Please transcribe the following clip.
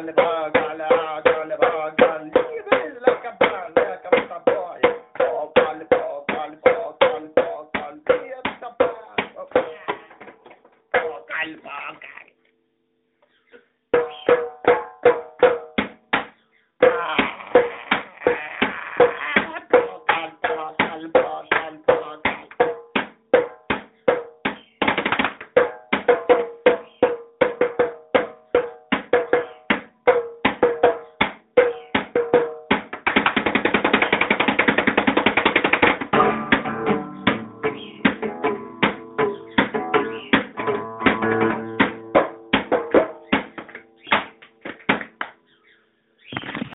time to time